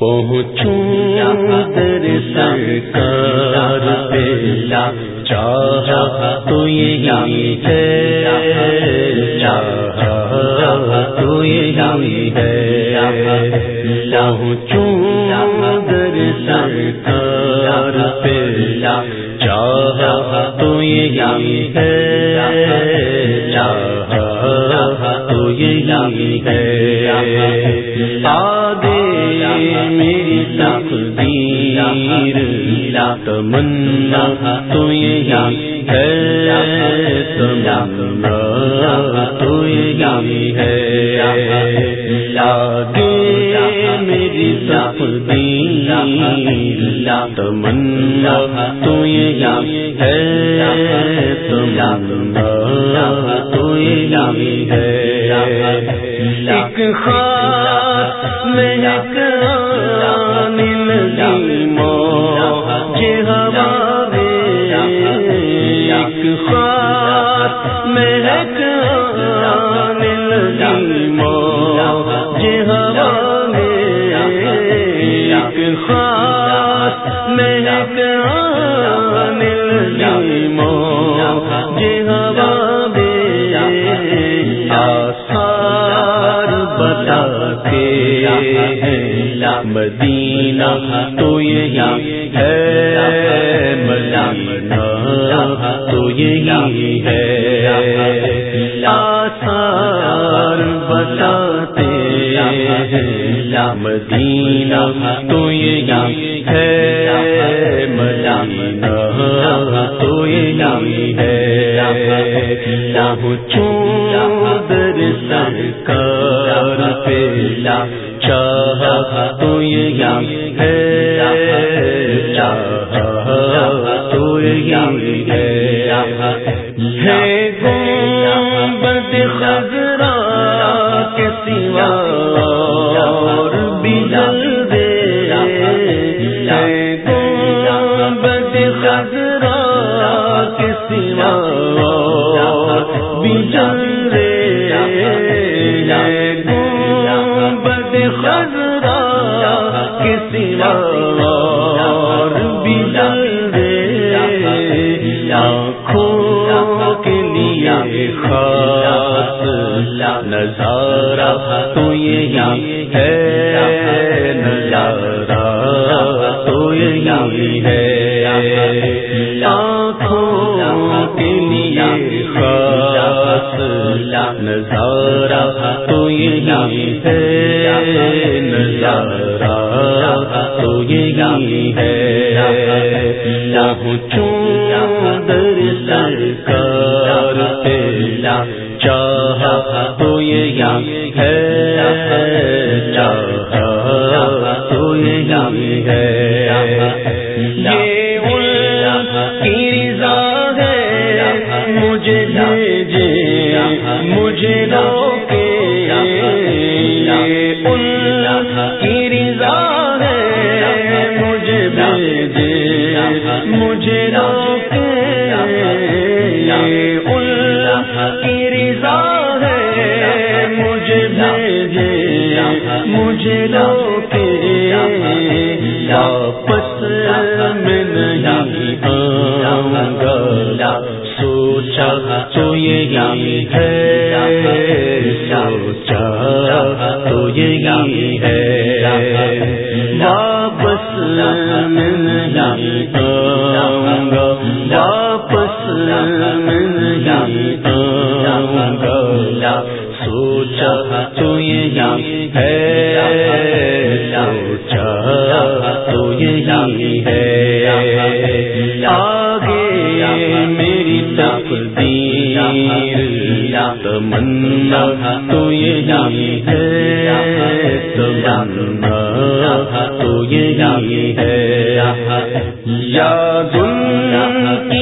پہنچوں در سرکار پہ چاہا تو یہی ہے چاہا تو یہی ہے پہنچوں در سرکار پہ چاہا تو یہی ہے چاہا تو یہی ہے آگے میری تقدیر، تمنا، تو یہی ہے، تمنا، تو یہی ہے۔ آگے میری تقدیر، تمنا، تو یہی ہے، تمنا، تو یہی ہے۔ ایک خاص مہک آنے ہوا ایک خاص بتا کے مدینہ تو یہی ہے، مدینہ تو یہی ہے۔ آثار بتاتے ہیں، مدینہ تو یہی ہے۔ مدینہ تو یہی ہے۔ چودر سرکار پیلا تو یہی ہے۔ چاہ تو یہی ہے۔ نظارہ تو یہی ہے نظارہ تو یہی ہے۔ آنکھوں کے لیے خاص نظارہ یہی ہے نظارہ تو یہی ہے چون در سرکار چاہا تو یہی ہے چاہا تو یہی ہے یہ کی رضا ہے مجھے مجھے کی رضا ہے، مجھے بھیجے، مجھے روکے۔ ان کی رضا ہے، مجھے بھیجے، مجھے روکے۔ سوچا تو یہی ہے، سوچا تو یہی ہے۔ واپس میں نہیں آؤں گا، واپس میں نہیں آؤں گا۔ سوچا تو یہی ہے، سوچا تو یہی ہے۔ آگے میری تقدیر تمنا تو یہی ہے۔ تمنا تو یہی ہے۔ یا کی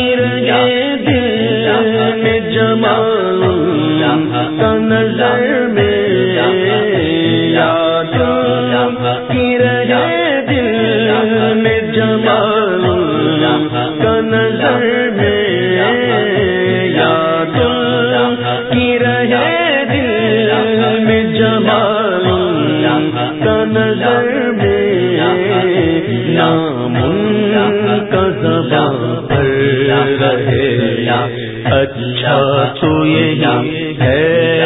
اچھا تو یہی ہے۔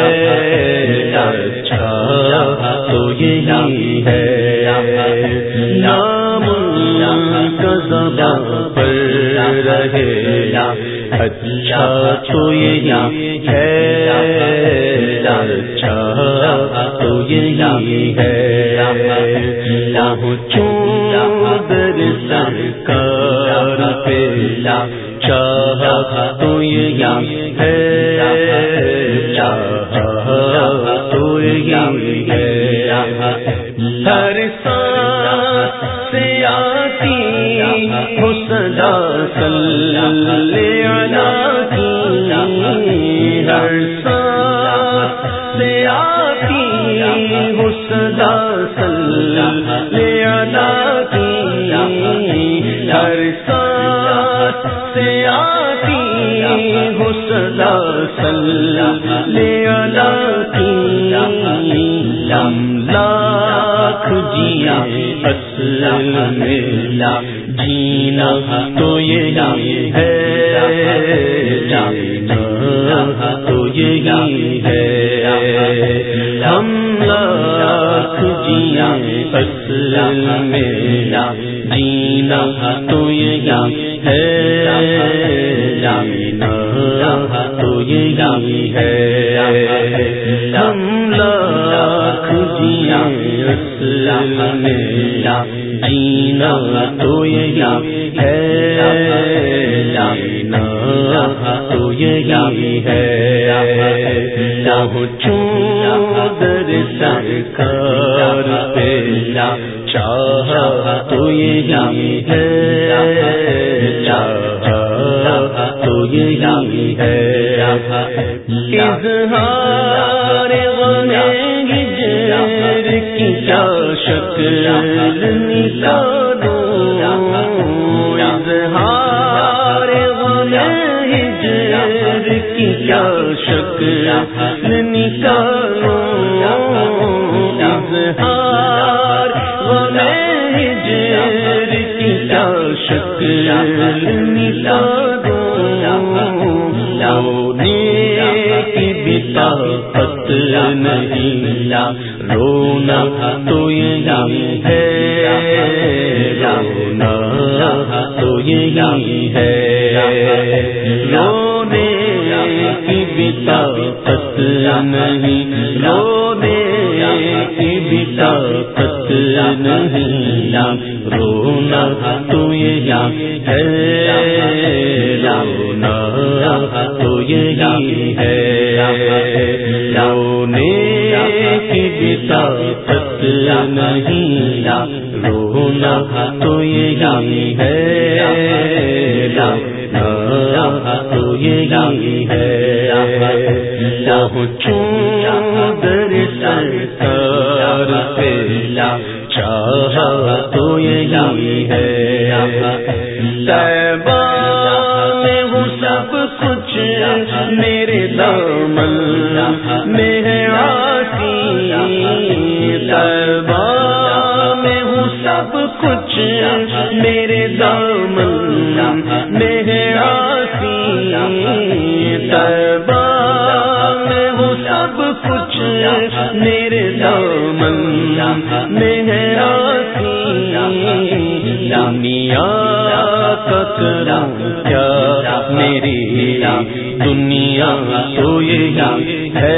اچھا تو یہی ہے۔ نام کا زبان پر رہے۔ اچھا تو یہی ہے۔ اچھا تو یہی ہے۔ پہنچوں در سرکار پہ۔ چاہ تو ہے۔ تو ہے۔ ہر سانس سے آتی ہو صلی کی ہر سانس سے آتی ہو صلی کی ہر سانس سے آتی ہو صدا صلی کی لم لاکھ جیا اصل میں جینا تو یہ ہے، جانا تو یہی ہے۔ ہم لاکھ جیا اصل میرا جینا تو یہی ہے جانا تو یہی ہے۔ ہم لاکھ اصل میں تو یہی ہے جانا تو یہی ہے پہنچوں در سرکار پہ چاہ تو یہی ہے چاہ تو یہی ہے اظہار غم کیا شکل نکالو اظہار غم ہجر کی کیا شکل نکالو اظہار غم ہجر کی کیا شکل نکالو کی بتا پت نہیں رونا تو یہی ہے۔ رونا تو یہی ہے۔ رونے کی بھی طاقت نہیں۔ رونے کی بتا پت نہیں۔ رونا تو یہی ہے، رونا تو یہی ہے۔ رونے کی بتا پت نہیں۔ رونا تو یہی ہے، رونا تو یہی ہے۔ پہنچوں تو یہی ہے۔ طیبہ میں ہوں سب کچھ میرے دامن میں ہے آسی طیبہ میں ہوں سب کچھ میرے دامن میں ہے آسی طیبہ میں ہوں سب کچھ میرے دامن میں ہے آسی دنیا کرم کیا میری دنیا تو یہی ہے۔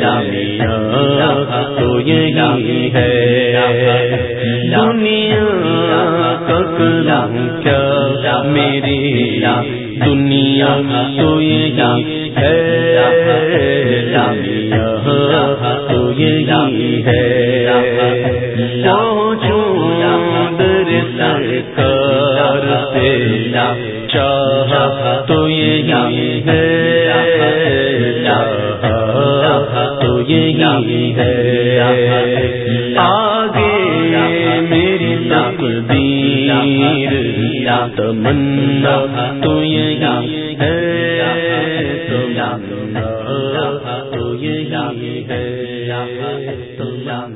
دنیا تو یہی ہے۔ دنیا کا کرم کیا میری دنیا تو یہی ہے دنیا تو یہی ہے۔ سرکار پہ چاہ تو یہی ہے۔ چاہ تو یہی ہے۔ آگے میری تقدیر، تمنا تو یہی ہے۔ تمنا تو یہی ہے۔ تمنا